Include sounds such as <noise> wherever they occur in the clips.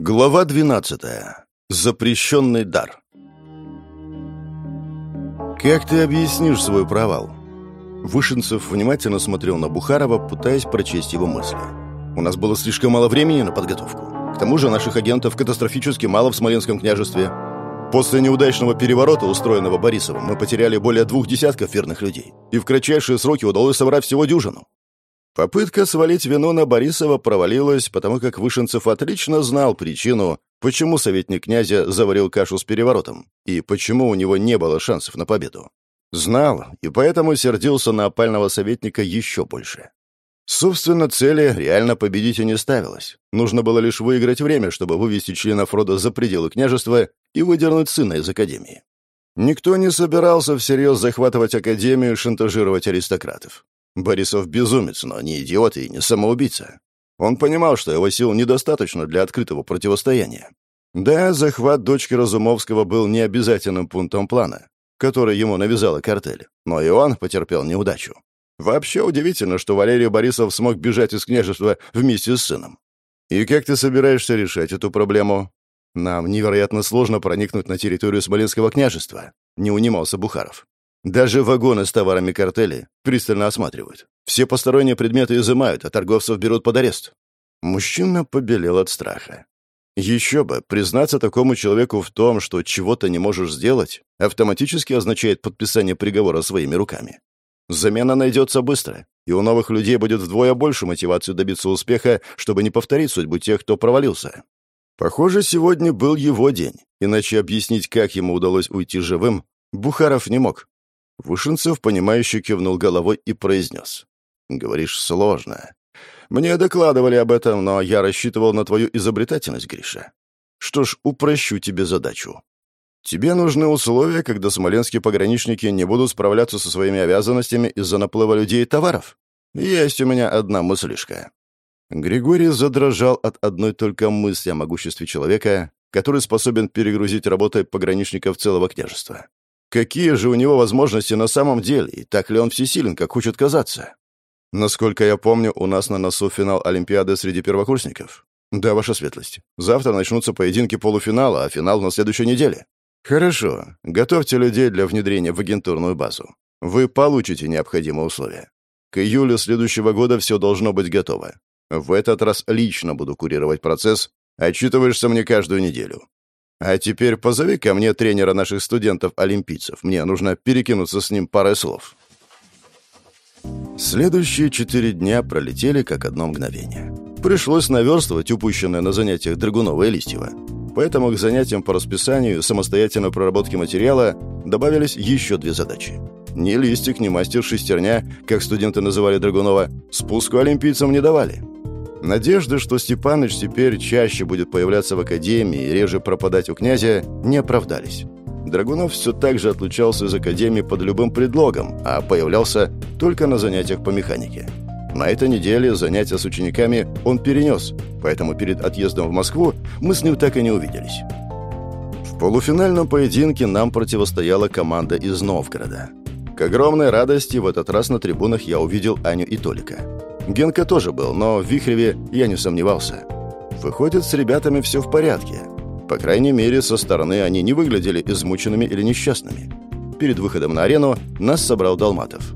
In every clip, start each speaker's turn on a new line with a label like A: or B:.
A: Глава 12. Запрещенный дар. «Как ты объяснишь свой провал?» Вышинцев внимательно смотрел на Бухарова, пытаясь прочесть его мысли. «У нас было слишком мало времени на подготовку. К тому же наших агентов катастрофически мало в Смоленском княжестве. После неудачного переворота, устроенного Борисовым, мы потеряли более двух десятков верных людей, и в кратчайшие сроки удалось собрать всего дюжину. Попытка свалить вину на Борисова провалилась, потому как Вышинцев отлично знал причину, почему советник князя заварил кашу с переворотом, и почему у него не было шансов на победу. Знал, и поэтому сердился на опального советника еще больше. Собственно, цели реально победить и не ставилось. Нужно было лишь выиграть время, чтобы вывести членов рода за пределы княжества и выдернуть сына из академии. Никто не собирался всерьез захватывать академию и шантажировать аристократов. Борисов безумец, но не идиот и не самоубийца. Он понимал, что его сил недостаточно для открытого противостояния. Да, захват дочки Разумовского был необязательным пунктом плана, который ему навязала картель, но и он потерпел неудачу. Вообще удивительно, что Валерий Борисов смог бежать из княжества вместе с сыном. И как ты собираешься решать эту проблему? Нам невероятно сложно проникнуть на территорию Смоленского княжества, не унимался Бухаров. Даже вагоны с товарами картели пристально осматривают. Все посторонние предметы изымают, а торговцев берут под арест. Мужчина побелел от страха. Еще бы, признаться такому человеку в том, что чего-то не можешь сделать, автоматически означает подписание приговора своими руками. Замена найдется быстро, и у новых людей будет вдвое больше мотивации добиться успеха, чтобы не повторить судьбу тех, кто провалился. Похоже, сегодня был его день, иначе объяснить, как ему удалось уйти живым, Бухаров не мог. Вышинцев, понимающе кивнул головой и произнес. «Говоришь, сложно. Мне докладывали об этом, но я рассчитывал на твою изобретательность, Гриша. Что ж, упрощу тебе задачу. Тебе нужны условия, когда смоленские пограничники не будут справляться со своими обязанностями из-за наплыва людей и товаров? Есть у меня одна мыслишка». Григорий задрожал от одной только мысли о могуществе человека, который способен перегрузить работой пограничников целого княжества. Какие же у него возможности на самом деле, и так ли он всесилен, как хочет казаться? Насколько я помню, у нас на носу финал Олимпиады среди первокурсников. Да, ваша светлость. Завтра начнутся поединки полуфинала, а финал на следующей неделе. Хорошо. Готовьте людей для внедрения в агентурную базу. Вы получите необходимые условия. К июлю следующего года все должно быть готово. В этот раз лично буду курировать процесс. Отчитываешься мне каждую неделю. А теперь позови ко мне тренера наших студентов-олимпийцев. Мне нужно перекинуться с ним парой слов». Следующие четыре дня пролетели как одно мгновение. Пришлось наверстывать упущенное на занятиях Драгунова и Листьева. Поэтому к занятиям по расписанию самостоятельной проработки материала добавились еще две задачи. Ни Листик, ни мастер шестерня, как студенты называли Драгунова, спуску олимпийцам не давали. Надежды, что Степаныч теперь чаще будет появляться в академии и реже пропадать у князя, не оправдались. Драгунов все так же отлучался из академии под любым предлогом, а появлялся только на занятиях по механике. На этой неделе занятия с учениками он перенес, поэтому перед отъездом в Москву мы с ним так и не увиделись. В полуфинальном поединке нам противостояла команда из Новгорода. К огромной радости в этот раз на трибунах я увидел Аню и Толика. Генка тоже был, но в Вихреве я не сомневался. Выходит, с ребятами все в порядке. По крайней мере, со стороны они не выглядели измученными или несчастными. Перед выходом на арену нас собрал Долматов.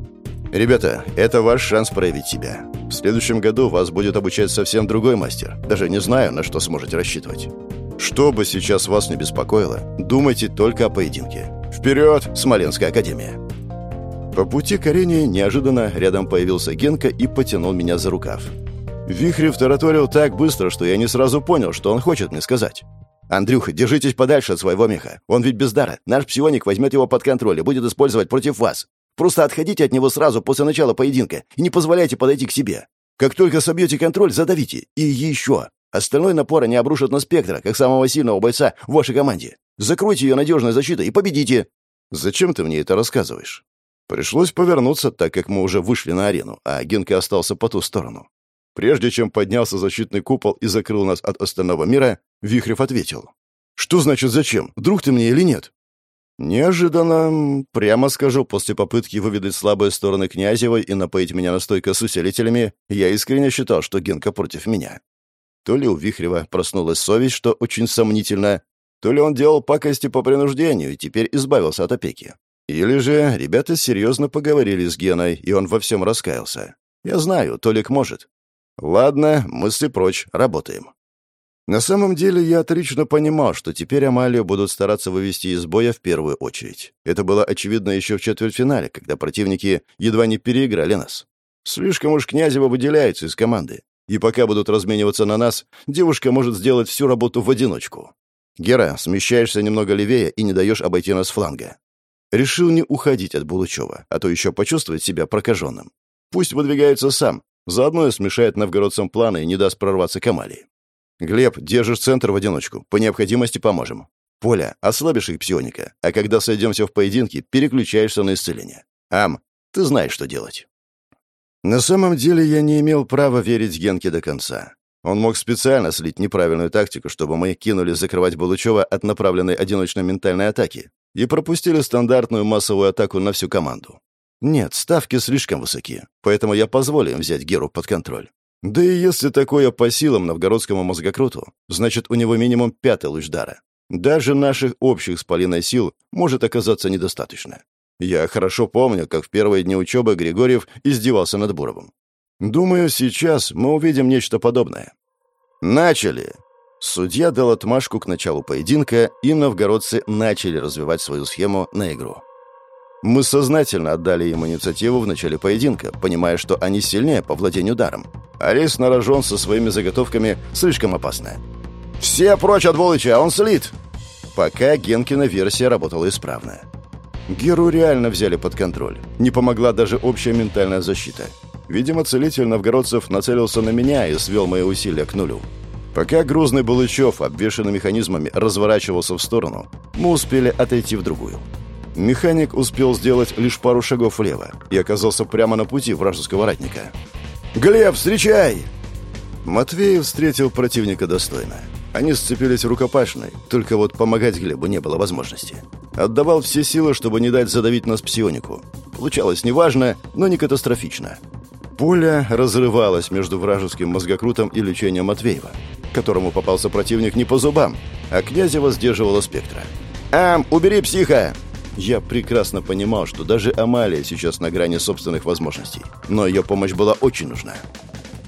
A: «Ребята, это ваш шанс проявить себя. В следующем году вас будет обучать совсем другой мастер. Даже не знаю, на что сможете рассчитывать. Что бы сейчас вас не беспокоило, думайте только о поединке. Вперед, Смоленская академия!» По пути к неожиданно рядом появился Генка и потянул меня за рукав. Вихрев тараторил так быстро, что я не сразу понял, что он хочет мне сказать. «Андрюха, держитесь подальше от своего меха. Он ведь без дара. Наш псионик возьмет его под контроль и будет использовать против вас. Просто отходите от него сразу после начала поединка и не позволяйте подойти к себе. Как только собьете контроль, задавите. И еще. Остальной напор они обрушат на спектра, как самого сильного бойца в вашей команде. Закройте ее надежной защитой и победите. Зачем ты мне это рассказываешь? Пришлось повернуться, так как мы уже вышли на арену, а Генка остался по ту сторону. Прежде чем поднялся защитный купол и закрыл нас от остального мира, Вихрев ответил. «Что значит зачем? Друг ты мне или нет?» Неожиданно, прямо скажу, после попытки выведать слабые стороны Князевой и напоить меня настойкой с усилителями, я искренне считал, что Генка против меня. То ли у Вихрева проснулась совесть, что очень сомнительно, то ли он делал пакости по принуждению и теперь избавился от опеки. Или же ребята серьезно поговорили с Геной, и он во всем раскаялся. Я знаю, Толик может. Ладно, мысли прочь, работаем. На самом деле я отлично понимал, что теперь Амалию будут стараться вывести из боя в первую очередь. Это было очевидно еще в четвертьфинале, когда противники едва не переиграли нас. Слишком уж Князева выделяется из команды. И пока будут размениваться на нас, девушка может сделать всю работу в одиночку. Гера, смещаешься немного левее и не даешь обойти нас фланга. Решил не уходить от Булычева, а то еще почувствовать себя прокаженным. Пусть выдвигается сам, заодно и смешает новгородцам планы и не даст прорваться к Амалии. Глеб, держишь центр в одиночку. По необходимости поможем. Поля, ослабишь их псионика, а когда сойдемся в поединке, переключаешься на исцеление. Ам, ты знаешь, что делать. На самом деле я не имел права верить Генке до конца. Он мог специально слить неправильную тактику, чтобы мы кинулись закрывать Булычева от направленной одиночной ментальной атаки и пропустили стандартную массовую атаку на всю команду. Нет, ставки слишком высоки, поэтому я позволю им взять Геру под контроль. Да и если такое по силам новгородскому мозгокруту, значит, у него минимум пятый луч дара. Даже наших общих с Полиной сил может оказаться недостаточно. Я хорошо помню, как в первые дни учебы Григорьев издевался над Буровым. Думаю, сейчас мы увидим нечто подобное. Начали! Судья дал отмашку к началу поединка, и новгородцы начали развивать свою схему на игру. Мы сознательно отдали им инициативу в начале поединка, понимая, что они сильнее по владению даром. Арес на рожон со своими заготовками слишком опасно. «Все прочь от Волыча, он слит!» Пока Генкина версия работала исправно. Геру реально взяли под контроль. Не помогла даже общая ментальная защита. Видимо, целитель новгородцев нацелился на меня и свел мои усилия к нулю. Пока грузный Булычев, обвешанный механизмами, разворачивался в сторону, мы успели отойти в другую. Механик успел сделать лишь пару шагов влево и оказался прямо на пути вражеского ратника. «Глеб, встречай!» Матвеев встретил противника достойно. Они сцепились рукопашной, только вот помогать Глебу не было возможности. Отдавал все силы, чтобы не дать задавить нас псионику. Получалось неважно, но не катастрофично. Пуля разрывалась между вражеским мозгокрутом и лечением Матвеева, которому попался противник не по зубам, а Князева сдерживала спектра. «Ам, убери психа!» Я прекрасно понимал, что даже Амалия сейчас на грани собственных возможностей, но ее помощь была очень нужна.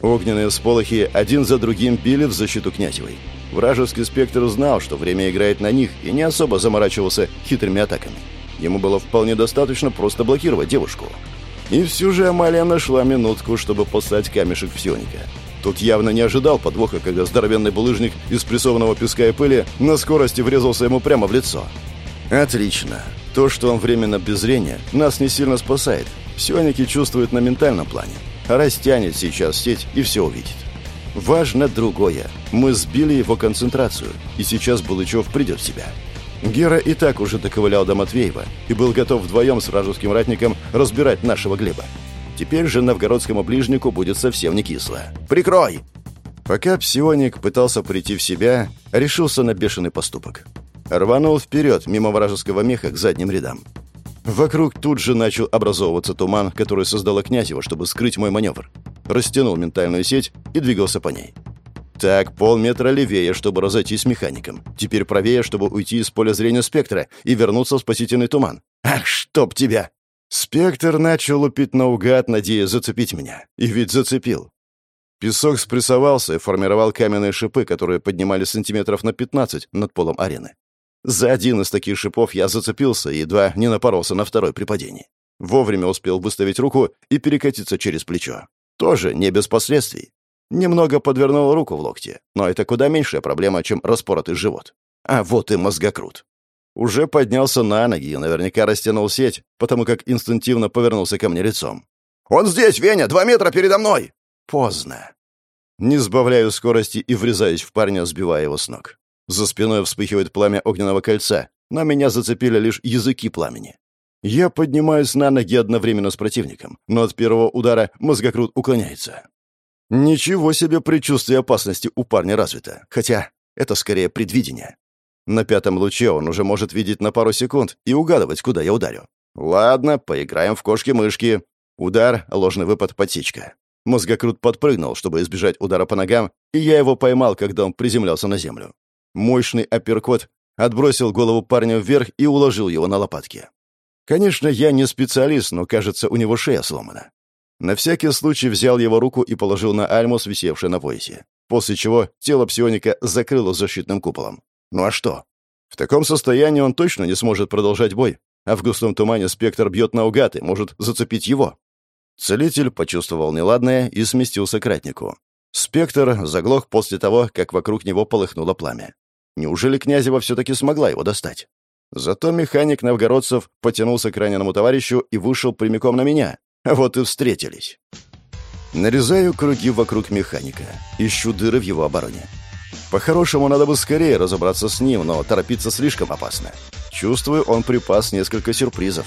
A: Огненные всполохи один за другим били в защиту Князевой. Вражеский спектр знал, что время играет на них, и не особо заморачивался хитрыми атаками. Ему было вполне достаточно просто блокировать девушку. И все же Амалия нашла минутку, чтобы послать камешек в псионика. Тут явно не ожидал подвоха, когда здоровенный булыжник из прессованного песка и пыли на скорости врезался ему прямо в лицо. «Отлично. То, что он временно без зрения, нас не сильно спасает. Псионики чувствуют на ментальном плане. Растянет сейчас сеть и все увидит. Важно другое. Мы сбили его концентрацию, и сейчас Булычев придет в себя. Гера и так уже доковылял до Матвеева и был готов вдвоем с вражеским ратником разбирать нашего Глеба. Теперь же новгородскому ближнику будет совсем не кисло. «Прикрой!» Пока псионик пытался прийти в себя, решился на бешеный поступок. Рванул вперед, мимо вражеского меха, к задним рядам. Вокруг тут же начал образовываться туман, который создала Князева, чтобы скрыть мой маневр растянул ментальную сеть и двигался по ней. Так, полметра левее, чтобы разойтись механиком. Теперь правее, чтобы уйти из поля зрения спектра и вернуться в спасительный туман. Ах, чтоб тебя! Спектр начал лупить наугад, надеясь зацепить меня. И ведь зацепил. Песок спрессовался и формировал каменные шипы, которые поднимали сантиметров на 15 над полом арены. За один из таких шипов я зацепился и едва не напоролся на второй при падении. Вовремя успел выставить руку и перекатиться через плечо. Тоже не без последствий. Немного подвернул руку в локте, но это куда меньшая проблема, чем распоротый живот. А вот и мозгокрут. Уже поднялся на ноги и наверняка растянул сеть, потому как инстинктивно повернулся ко мне лицом. «Он здесь, Веня! Два метра передо мной!» Поздно. Не сбавляю скорости и врезаюсь в парня, сбивая его с ног. За спиной вспыхивает пламя огненного кольца, но меня зацепили лишь языки пламени. Я поднимаюсь на ноги одновременно с противником, но от первого удара мозгокрут уклоняется. Ничего себе предчувствие опасности у парня развито, хотя это скорее предвидение. На пятом луче он уже может видеть на пару секунд и угадывать, куда я ударю. Ладно, поиграем в кошки-мышки. Удар, ложный выпад, подсечка. Мозгокрут подпрыгнул, чтобы избежать удара по ногам, и я его поймал, когда он приземлялся на землю. Мощный апперкот отбросил голову парня вверх и уложил его на лопатки. Конечно, я не специалист, но, кажется, у него шея сломана. На всякий случай взял его руку и положил на альмус, висевший на поясе. После чего тело псионика закрыло защитным куполом. Ну а что? В таком состоянии он точно не сможет продолжать бой, а в густом тумане спектр бьет наугад и может зацепить его. Целитель почувствовал неладное и сместился к ратнику. Спектр заглох после того, как вокруг него полыхнуло пламя. Неужели Князева все-таки смогла его достать? Зато механик новгородцев потянулся к раненому товарищу и вышел прямиком на меня. Вот и встретились. Нарезаю круги вокруг механика. Ищу дыры в его обороне. По-хорошему, надо бы скорее разобраться с ним, но торопиться слишком опасно. Чувствую, он припас несколько сюрпризов.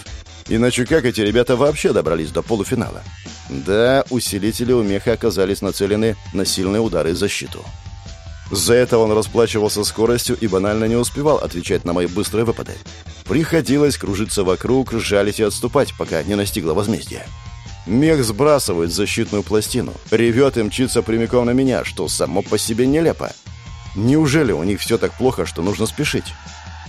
A: Иначе как эти ребята вообще добрались до полуфинала? Да, усилители у меха оказались нацелены на сильные удары и защиту. За это он расплачивался скоростью и банально не успевал отвечать на мои быстрые выпады. Приходилось кружиться вокруг, жалить и отступать, пока не настигло возмездие. Мех сбрасывает защитную пластину, ревет и мчится прямиком на меня, что само по себе нелепо. Неужели у них все так плохо, что нужно спешить?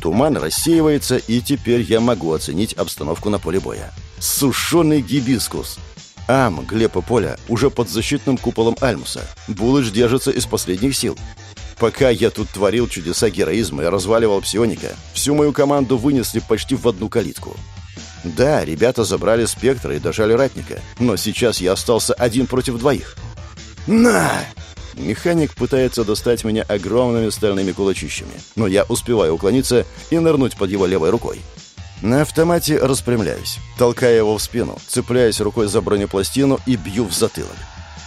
A: Туман рассеивается, и теперь я могу оценить обстановку на поле боя. Сушеный гибискус. Ам, Глеб и Поля уже под защитным куполом Альмуса. Булыч держится из последних сил. Пока я тут творил чудеса героизма и разваливал псионика, всю мою команду вынесли почти в одну калитку. Да, ребята забрали спектра и дожали ратника, но сейчас я остался один против двоих. «На!» Механик пытается достать меня огромными стальными кулачищами, но я успеваю уклониться и нырнуть под его левой рукой. На автомате распрямляюсь, толкая его в спину, цепляясь рукой за бронепластину и бью в затылок.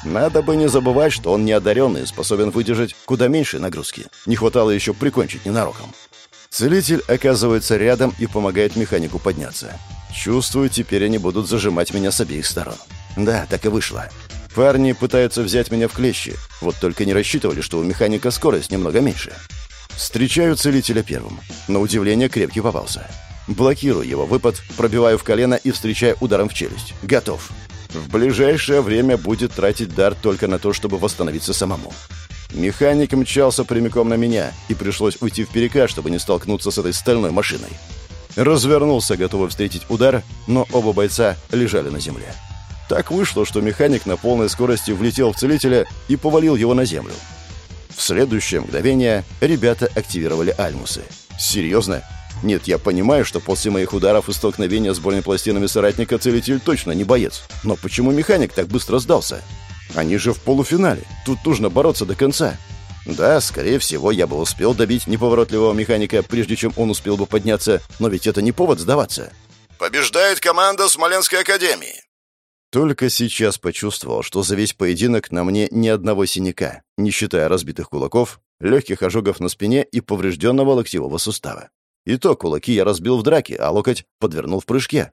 A: Надо бы не забывать, что он неодаренный, способен выдержать куда меньше нагрузки. Не хватало еще прикончить ненароком. Целитель оказывается рядом и помогает механику подняться. Чувствую, теперь они будут зажимать меня с обеих сторон. Да, так и вышло. Парни пытаются взять меня в клещи, вот только не рассчитывали, что у механика скорость немного меньше. Встречаю целителя первым. На удивление крепкий попался. Блокирую его выпад, пробиваю в колено и встречаю ударом в челюсть. Готов. В ближайшее время будет тратить дар только на то, чтобы восстановиться самому. Механик мчался прямиком на меня, и пришлось уйти в перекат, чтобы не столкнуться с этой стальной машиной. Развернулся, готовый встретить удар, но оба бойца лежали на земле. Так вышло, что механик на полной скорости влетел в целителя и повалил его на землю. В следующее мгновение ребята активировали альмусы. Серьезно? Нет, я понимаю, что после моих ударов и столкновения с бронепластинами соратника целитель точно не боец. Но почему механик так быстро сдался? Они же в полуфинале. Тут нужно бороться до конца. Да, скорее всего, я бы успел добить неповоротливого механика, прежде чем он успел бы подняться, но ведь это не повод сдаваться.
B: Побеждает команда Смоленской Академии.
A: Только сейчас почувствовал, что за весь поединок на мне ни одного синяка, не считая разбитых кулаков, легких ожогов на спине и поврежденного локтевого сустава. И то кулаки я разбил в драке, а локоть подвернул в прыжке.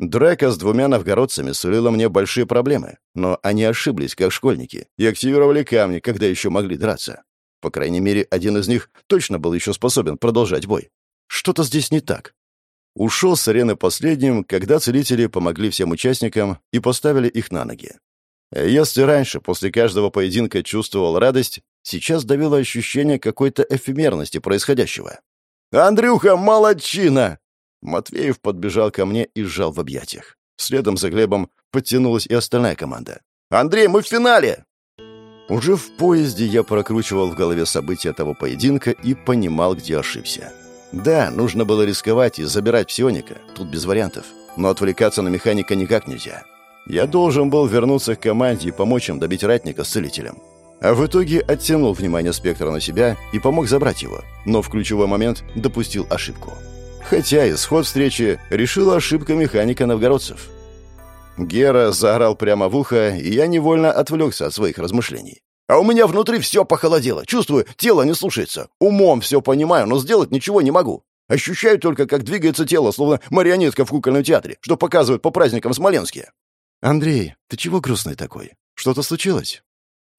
A: Драка с двумя новгородцами сулила мне большие проблемы, но они ошиблись, как школьники, и активировали камни, когда еще могли драться. По крайней мере, один из них точно был еще способен продолжать бой. Что-то здесь не так. Ушел с арены последним, когда целители помогли всем участникам и поставили их на ноги. Если раньше, после каждого поединка, чувствовал радость, сейчас давило ощущение какой-то эфемерности происходящего. «Андрюха, молодчина!» Матвеев подбежал ко мне и сжал в объятиях. Следом за Глебом подтянулась и остальная команда. «Андрей, мы в финале!» Уже в поезде я прокручивал в голове события того поединка и понимал, где ошибся. Да, нужно было рисковать и забирать псионика, тут без вариантов. Но отвлекаться на механика никак нельзя. Я должен был вернуться к команде и помочь им добить ратника с целителем. А в итоге оттянул внимание спектра на себя и помог забрать его, но в ключевой момент допустил ошибку. Хотя исход встречи решила ошибка механика новгородцев. Гера заорал прямо в ухо, и я невольно отвлекся от своих размышлений. А у меня внутри все похолодело. Чувствую, тело не слушается. Умом все понимаю, но сделать ничего не могу. Ощущаю только, как двигается тело, словно марионетка в кукольном театре, что показывают по праздникам в Смоленске. «Андрей, ты чего грустный такой? Что-то случилось?»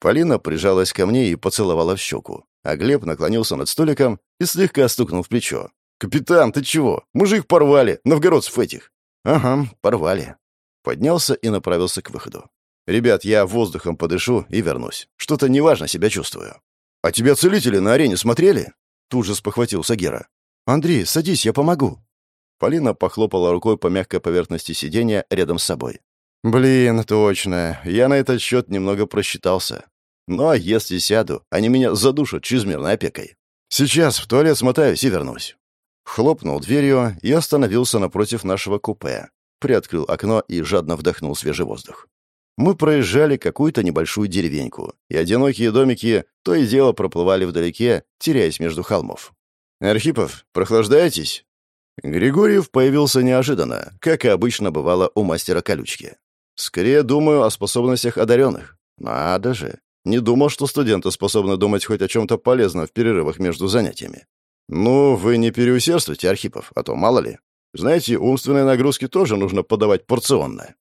A: Полина прижалась ко мне и поцеловала в щеку, а Глеб наклонился над столиком и слегка стукнул в плечо. «Капитан, ты чего? Мы же их порвали, новгородцев этих». «Ага, порвали». Поднялся и направился к выходу. Ребят, я воздухом подышу и вернусь. Что-то неважно себя чувствую. А тебя целители на арене смотрели? Тут же спохватился Гера. Андрей, садись, я помогу. Полина похлопала рукой по мягкой поверхности сиденья рядом с собой. «Блин, точно. Я на этот счет немного просчитался. А если сяду, они меня задушат чрезмерной опекой. Сейчас в туалет смотаюсь и вернусь». Хлопнул дверью и остановился напротив нашего купе. Приоткрыл окно и жадно вдохнул свежий воздух. Мы проезжали какую-то небольшую деревеньку, и одинокие домики то и дело проплывали вдалеке, теряясь между холмов. «Архипов, прохлаждаетесь?» Григорьев появился неожиданно, как и обычно бывало у мастера колючки. Скорее думаю о способностях одаренных. Надо же. Не думал, что студенты способны думать хоть о чем-то полезном в перерывах между занятиями. Ну, вы не переусердствуйте, Архипов, а то мало ли. Знаете, умственные нагрузки тоже нужно подавать порционно.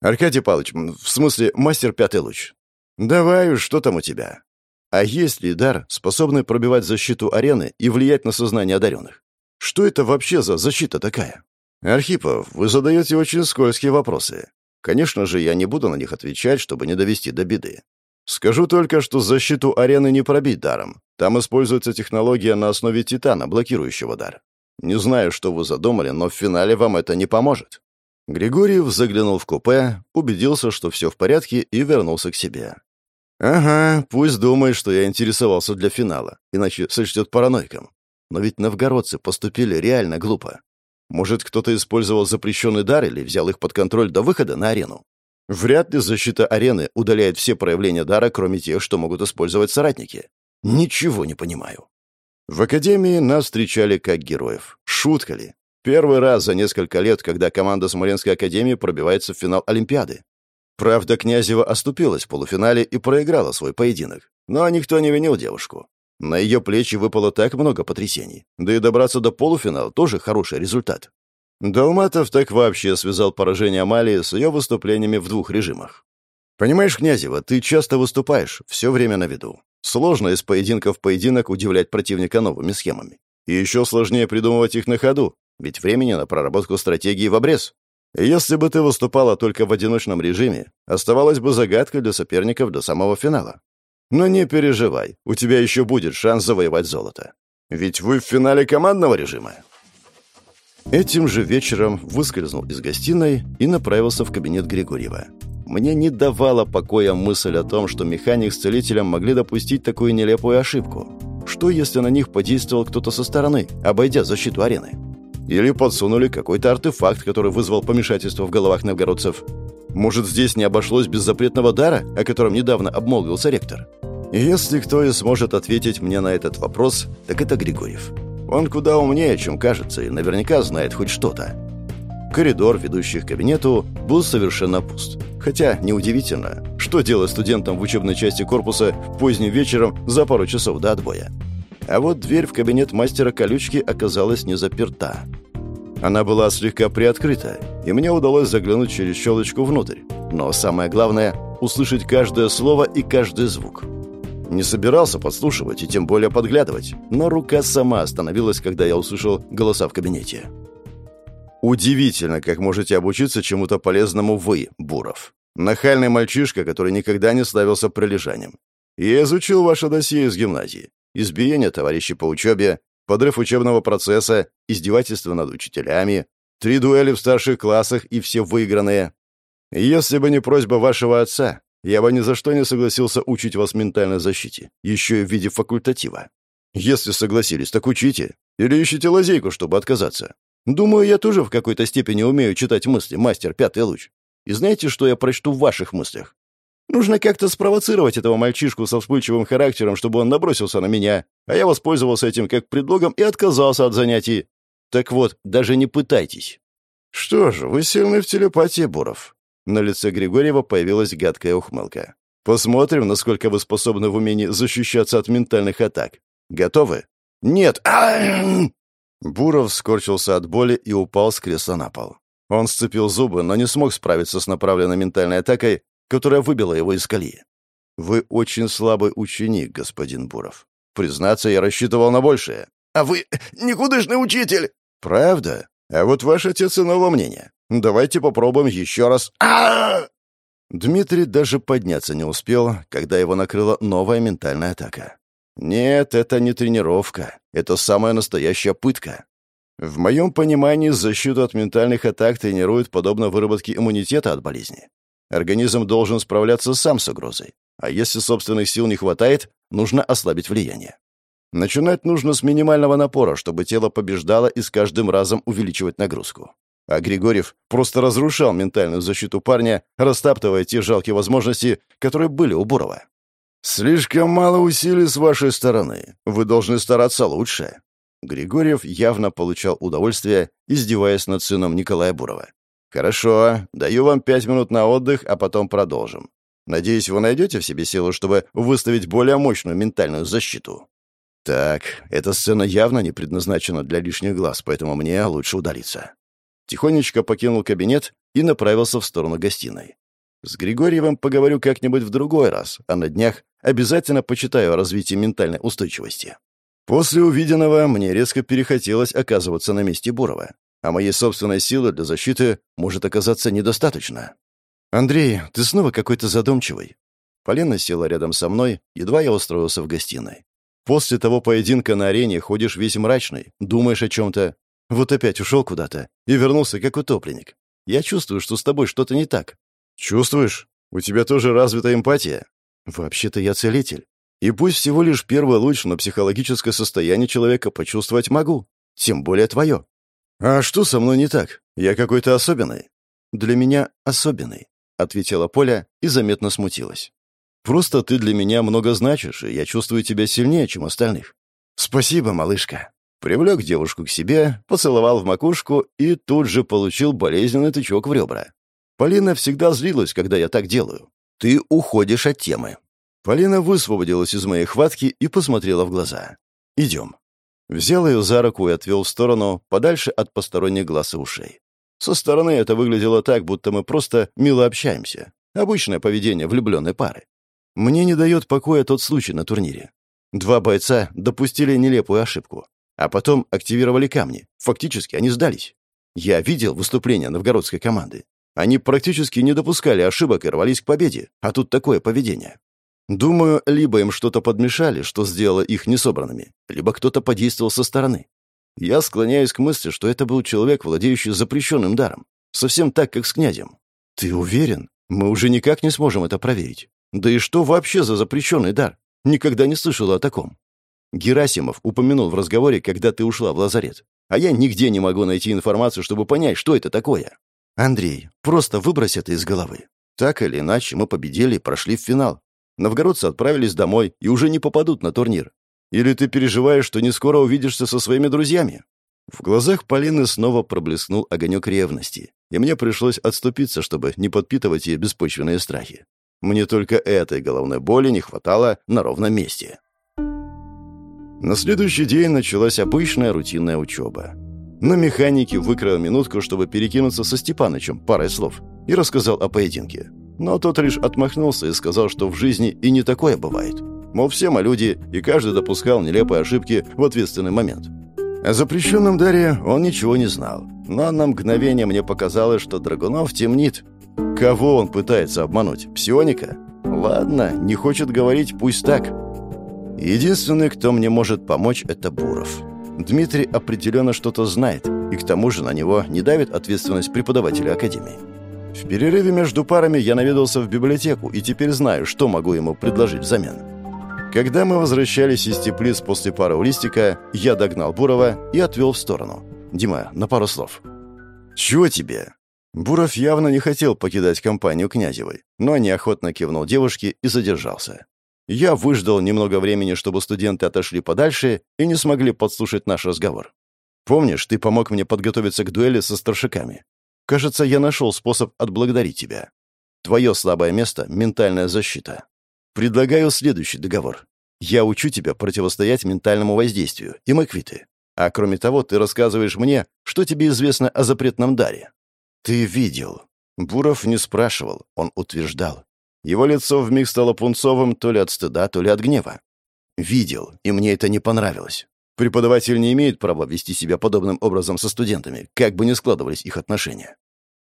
A: Аркадий Павлович, в смысле, мастер пятый луч. Давай что там у тебя? А есть ли дар, способный пробивать защиту арены и влиять на сознание одаренных? Что это вообще за защита такая? Архипов, вы задаете очень скользкие вопросы. Конечно же, я не буду на них отвечать, чтобы не довести до беды. Скажу только, что защиту арены не пробить даром. Там используется технология на основе титана, блокирующего дар. Не знаю, что вы задумали, но в финале вам это не поможет. Григорьев заглянул в купе, убедился, что все в порядке, и вернулся к себе. «Ага, пусть думает, что я интересовался для финала, иначе сочтет параноиком. Но ведь новгородцы поступили реально глупо. Может, кто-то использовал запрещенный дар или взял их под контроль до выхода на арену? Вряд ли защита арены удаляет все проявления дара, кроме тех, что могут использовать соратники. Ничего не понимаю. В академии нас встречали как героев. Шутка ли? Первый раз за несколько лет, когда команда Смоленской академии пробивается в финал Олимпиады. Правда, Князева оступилась в полуфинале и проиграла свой поединок. Но никто не винил девушку. На ее плечи выпало так много потрясений. Да и добраться до полуфинала тоже хороший результат. Далматов так вообще связал поражение Амалии с ее выступлениями в двух режимах. «Понимаешь, Князева, ты часто выступаешь, все время на виду. Сложно из поединка в поединок удивлять противника новыми схемами. И еще сложнее придумывать их на ходу, ведь времени на проработку стратегии в обрез. Если бы ты выступала только в одиночном режиме, оставалась бы загадкой для соперников до самого финала. Но не переживай, у тебя еще будет шанс завоевать золото. Ведь вы в финале командного режима. Этим же вечером выскользнул из гостиной и направился в кабинет Григорьева. Мне не давала покоя мысль о том, что механик с целителем могли допустить такую нелепую ошибку. Что, если на них подействовал кто-то со стороны, обойдя защиту арены? Или подсунули какой-то артефакт, который вызвал помешательство в головах новгородцев? Может, здесь не обошлось без запретного дара, о котором недавно обмолвился ректор? Если кто и сможет ответить мне на этот вопрос, так это Григорьев. Он куда умнее, чем кажется, и наверняка знает хоть что-то. Коридор, ведущий к кабинету, был совершенно пуст. Хотя, неудивительно, что делать студентам в учебной части корпуса поздним вечером за пару часов до отбоя. А вот дверь в кабинет мастера колючки оказалась не заперта. Она была слегка приоткрыта, и мне удалось заглянуть через щелочку внутрь. Но самое главное — услышать каждое слово и каждый звук. Не собирался подслушивать и тем более подглядывать, но рука сама остановилась, когда я услышал голоса в кабинете. Удивительно, как можете обучиться чему-то полезному вы, Буров. Нахальный мальчишка, который никогда не славился прилежанием. Я изучил ваше досье из гимназии. Избиение товарищей по учебе, подрыв учебного процесса, издевательства над учителями, три дуэли в старших классах и все выигранные. Если бы не просьба вашего отца, я бы ни за что не согласился учить вас ментальной защите, еще и в виде факультатива. Если согласились, так учите. Или ищите лазейку, чтобы отказаться. Думаю, я тоже в какой-то степени умею читать мысли, мастер пятый луч. И знаете, что я прочту в ваших мыслях? Нужно как-то спровоцировать этого мальчишку со вспыльчивым характером, чтобы он набросился на меня, а я воспользовался этим как предлогом и отказался от занятий. Так вот, даже не пытайтесь. Что же, вы сильны в телепатии, Буров. На лице Григорьева появилась гадкая ухмылка. Посмотрим, насколько вы способны в умении защищаться от ментальных атак. Готовы? Нет. <clears throat> Буров скорчился от боли и упал с кресла на пол. Он сцепил зубы, но не смог справиться с направленной ментальной атакой, которая выбила его из колеи. «Вы очень слабый ученик, господин Буров. Признаться, я рассчитывал на большее». «А вы никудышный учитель!» «Правда? А вот ваш отец иного мнения. Давайте попробуем еще раз». Дмитрий даже подняться не успел, когда его накрыла новая ментальная атака. Нет, это не тренировка. Это самая настоящая пытка. В моем понимании защиту от ментальных атак тренируют подобно выработке иммунитета от болезни. Организм должен справляться сам с угрозой. А если собственных сил не хватает, нужно ослабить влияние. Начинать нужно с минимального напора, чтобы тело побеждало и с каждым разом увеличивать нагрузку. А Григорьев просто разрушал ментальную защиту парня, растаптывая те жалкие возможности, которые были у Бурова. «Слишком мало усилий с вашей стороны. Вы должны стараться лучше». Григорьев явно получал удовольствие, издеваясь над сыном Николая Бурова. «Хорошо, даю вам пять минут на отдых, а потом продолжим. Надеюсь, вы найдете в себе силу, чтобы выставить более мощную ментальную защиту». «Так, эта сцена явно не предназначена для лишних глаз, поэтому мне лучше удалиться». Тихонечко покинул кабинет и направился в сторону гостиной. С Григорьевым поговорю как-нибудь в другой раз, а на днях обязательно почитаю о развитии ментальной устойчивости. После увиденного мне резко перехотелось оказываться на месте Бурова, а моей собственной силы для защиты может оказаться недостаточно. «Андрей, ты снова какой-то задумчивый». Полина села рядом со мной, едва я устроился в гостиной. После того поединка на арене ходишь весь мрачный, думаешь о чем-то. Вот опять ушел куда-то и вернулся как утопленник. Я чувствую, что с тобой что-то не так. Чувствуешь? У тебя тоже развита эмпатия? Вообще-то я целитель. И пусть всего лишь первый луч на психологическое состояние человека почувствовать могу. Тем более твое. А что со мной не так? Я какой-то особенный? Для меня особенный, ответила Поля и заметно смутилась. Просто ты для меня много значишь, и я чувствую тебя сильнее, чем остальных. Спасибо, малышка. Привлек девушку к себе, поцеловал в макушку и тут же получил болезненный тычок в ребра. Полина всегда злилась, когда я так делаю. Ты уходишь от темы. Полина высвободилась из моей хватки и посмотрела в глаза. «Идем». Взял ее за руку и отвел в сторону, подальше от посторонних глаз и ушей. Со стороны это выглядело так, будто мы просто мило общаемся. Обычное поведение влюбленной пары. Мне не дает покоя тот случай на турнире. Два бойца допустили нелепую ошибку, а потом активировали камни. Фактически они сдались. Я видел выступление новгородской команды. Они практически не допускали ошибок и рвались к победе, а тут такое поведение. Думаю, либо им что-то подмешали, что сделало их несобранными, либо кто-то подействовал со стороны. Я склоняюсь к мысли, что это был человек, владеющий запрещенным даром. Совсем так, как с князем. Ты уверен? Мы уже никак не сможем это проверить. Да и что вообще за запрещенный дар? Никогда не слышала о таком. Герасимов упомянул в разговоре, когда ты ушла в лазарет. А я нигде не могу найти информацию, чтобы понять, что это такое. Андрей, просто выбрось это из головы. Так или иначе, мы победили и прошли в финал. Новгородцы отправились домой и уже не попадут на турнир. Или ты переживаешь, что не скоро увидишься со своими друзьями? В глазах Полины снова проблеснул огонек ревности, и мне пришлось отступиться, чтобы не подпитывать ее беспочвенные страхи. Мне только этой головной боли не хватало на ровном месте. На следующий день началась обычная рутинная учеба. На механике выкроил минутку, чтобы перекинуться со Степанычем парой слов и рассказал о поединке. Но тот лишь отмахнулся и сказал, что в жизни и не такое бывает. Мол, все мы люди, и каждый допускал нелепые ошибки в ответственный момент. О запрещенном даре он ничего не знал. Но на мгновение мне показалось, что Драгунов темнит, Кого он пытается обмануть? Псионика? Ладно, не хочет говорить, пусть так. Единственный, кто мне может помочь, это Буров. Дмитрий определенно что-то знает, и к тому же на него не давит ответственность преподавателя Академии. В перерыве между парами я наведался в библиотеку и теперь знаю, что могу ему предложить взамен. Когда мы возвращались из теплиц после пары у листика, я догнал Бурова и отвел в сторону. «Дима, на пару слов». «Чего тебе?» Буров явно не хотел покидать компанию Князевой, но неохотно кивнул девушке и задержался. Я выждал немного времени, чтобы студенты отошли подальше и не смогли подслушать наш разговор. «Помнишь, ты помог мне подготовиться к дуэли со старшиками? Кажется, я нашел способ отблагодарить тебя. Твое слабое место — ментальная защита. Предлагаю следующий договор. Я учу тебя противостоять ментальному воздействию, и мы квиты. А кроме того, ты рассказываешь мне, что тебе известно о запретном даре. «Ты видел». Буров не спрашивал, он утверждал. Его лицо вмиг стало пунцовым то ли от стыда, то ли от гнева. «Видел, и мне это не понравилось. Преподаватель не имеет права вести себя подобным образом со студентами, как бы ни складывались их отношения.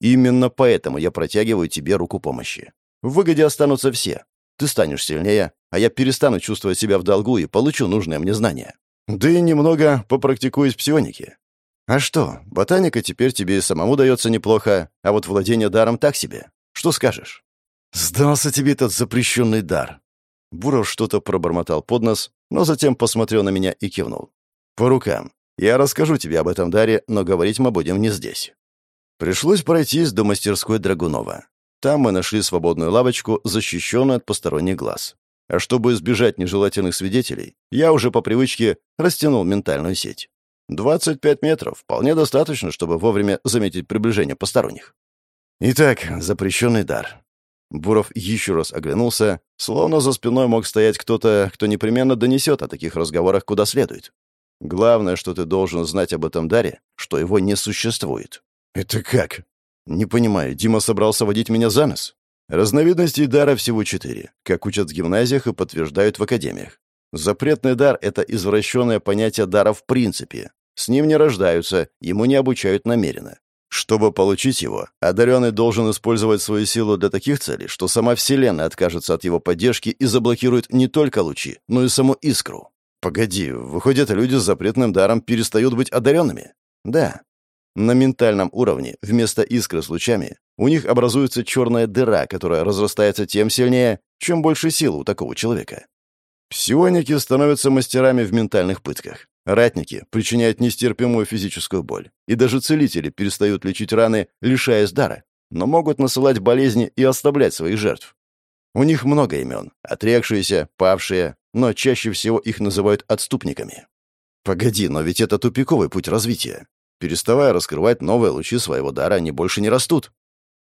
A: Именно поэтому я протягиваю тебе руку помощи. В выгоде останутся все. Ты станешь сильнее, а я перестану чувствовать себя в долгу и получу нужное мне знание. Да и немного попрактикуюсь в псионике. А что, ботаника теперь тебе и самому дается неплохо, а вот владение даром так себе. Что скажешь? Сдался тебе этот запрещенный дар. Буров что-то пробормотал под нос, но затем посмотрел на меня и кивнул. По рукам. Я расскажу тебе об этом даре, но говорить мы будем не здесь. Пришлось пройтись до мастерской Драгунова. Там мы нашли свободную лавочку, защищенную от посторонних глаз. А чтобы избежать нежелательных свидетелей, я уже по привычке растянул ментальную сеть. 25 метров вполне достаточно, чтобы вовремя заметить приближение посторонних. Итак, запрещенный дар. Буров еще раз оглянулся, словно за спиной мог стоять кто-то, кто непременно донесет о таких разговорах куда следует. Главное, что ты должен знать об этом даре, что его не существует. «Это как?» «Не понимаю, Дима собрался водить меня за нос?» Разновидностей дара всего четыре, как учат в гимназиях и подтверждают в академиях. Запретный дар — это извращенное понятие дара в принципе. С ним не рождаются, ему не обучают намеренно. Чтобы получить его, одаренный должен использовать свою силу для таких целей, что сама Вселенная откажется от его поддержки и заблокирует не только лучи, но и саму искру. Погоди, выходят, люди с запретным даром перестают быть одаренными? Да, на ментальном уровне вместо искры с лучами у них образуется черная дыра, которая разрастается тем сильнее, чем больше сил у такого человека. Псионики становятся мастерами в ментальных пытках. Ратники причиняют нестерпимую физическую боль. И даже целители перестают лечить раны, лишаясь дара, но могут насылать болезни и оставлять своих жертв. У них много имен — отрекшиеся, павшие, но чаще всего их называют отступниками. Погоди, но ведь это тупиковый путь развития. Переставая раскрывать новые лучи своего дара, они больше не растут.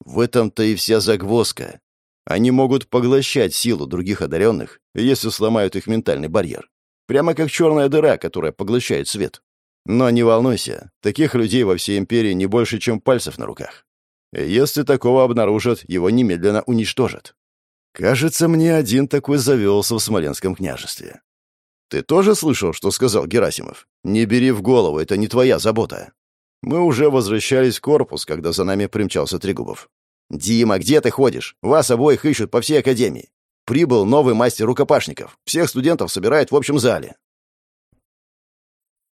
A: В этом-то и вся загвоздка. Они могут поглощать силу других одаренных, если сломают их ментальный барьер. Прямо как черная дыра, которая поглощает свет. Но не волнуйся, таких людей во всей империи не больше, чем пальцев на руках. Если такого обнаружат, его немедленно уничтожат. Кажется, мне один такой завелся в Смоленском княжестве. Ты тоже слышал, что сказал Герасимов? Не бери в голову, это не твоя забота. Мы уже возвращались в корпус, когда за нами примчался Трегубов. «Дима, где ты ходишь? Вас обоих ищут по всей академии. Прибыл новый мастер рукопашников. Всех студентов собирают в общем зале».